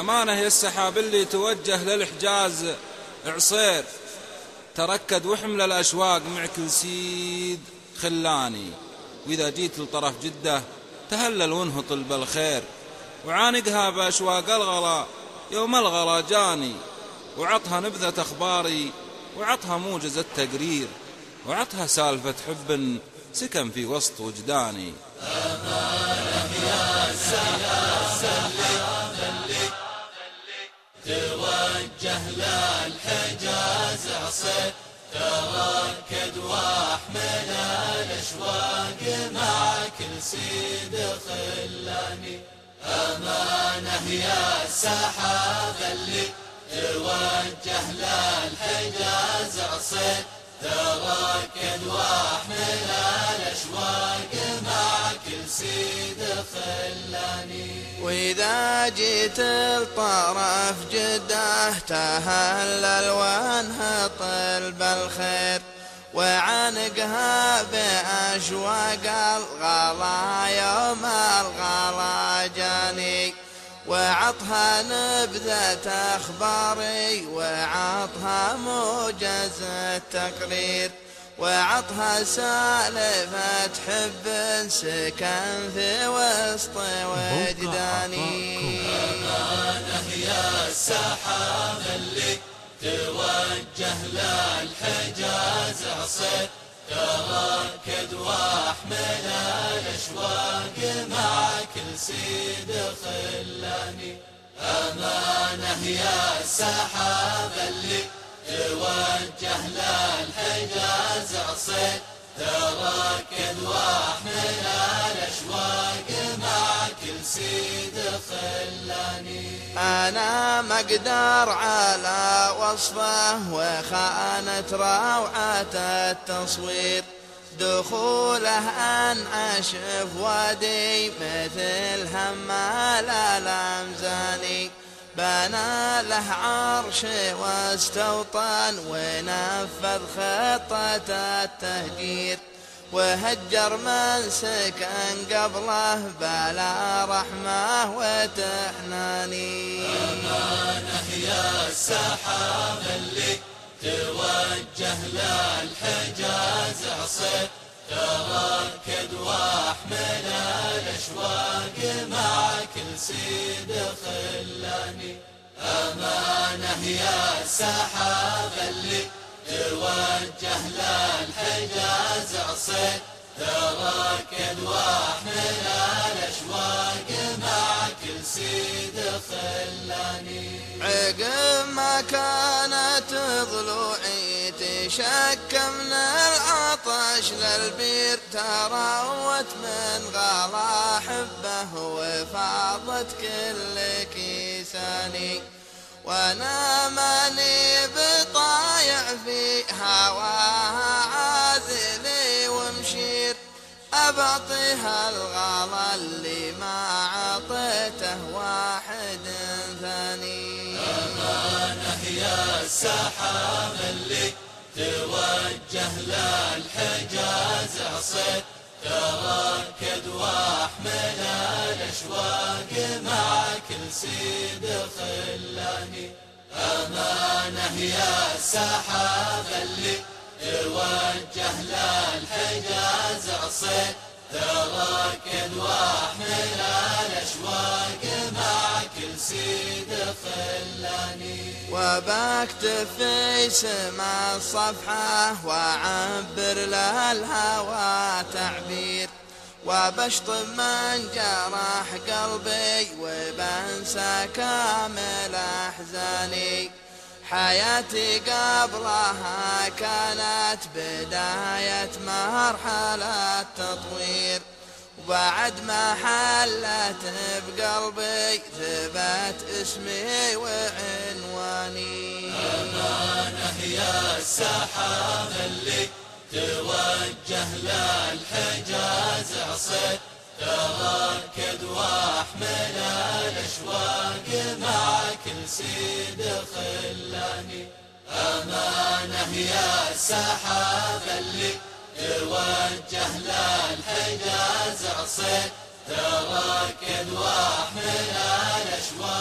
أمانة يا السحاب اللي توجه للحجاز عصير تركد وحمل الأشواق معك سيد خلاني. وإذا جيت لطرف جدة تهلل وانهط بالخير. وعانقها بأشواق الغلا يوم الغلا جاني. وعطها نبذة أخباري وعطها موجز التقرير. وعطها سالفة حب سكن في وسط وجداني. أمانة يا توجه عصير تركد واحمل الاشواق مع كل سيد خلاني امانه يا السحاب اللي توجه للحجاز عصير تركد واحمل الاشواق مع كل سيد خلاني وإذا جيت الطرف جده تهلل وعنقها بأشواق الغلا يوم الغلا جاني وعطها نبذة أخباري وعطها موجز التقرير وعطها سالفة حب سكن في وسط وجداني. أمانة يا السحاب اللي توجه للحجاز عصير تركد واحمل الاشواق مع كل سيد خلاني امانه يا السحاب اللي توجه للحجاز عصير تركد واحمل الاشواق مع كل سيد خلاني أنا مقدر على وصفه وخانت روعه التصوير. دخوله انعش في وادي مثل همال الامزاني بنى له عرش واستوطن ونفذ خطة التهجير. وهجر من سكن قبله بلا رحمة وتحناني. أمانة يا السحاب اللي توجه للحجاز عصير تركد واحمل الاشواق مع كل سيد خلاني امانه يا السحاب اللي توجه للحجاز عصير تركد واحمل الاشواق مع كل سيد خلاني عقب ما كانت ضلوعي تشك من العطش للبير تروت من غلا حبه وفاضت كل كيساني. وأنا ماني بطايع في هواها أبطيها الغلا اللي ما عطيته واحد ثاني. أمانة يا السحاب اللي توجه للحجاز عصيت تركد واحمل الاشواق مع كل سيد خلاني امانه يا السحاب اللي تركد واحمل الاشواق مع كل سيد خلاني وبكتب في سما الصفحة وأعبر للهوى تعبير وبشطب من جرح قلبي وبنسى كامل أحزاني. حياتي قبلها كانت بداية مرحلة تطوير وبعد ما حلت بقلبي ثبت اسمي وعنواني. أمانه يا السحاب اللي توجه للحجاز عصيت تركد واحمل الاشواق مع كل سيد خلاني امانه يا السحاب اللي توجه للحجاز عصيت تركد واحمل الأشواق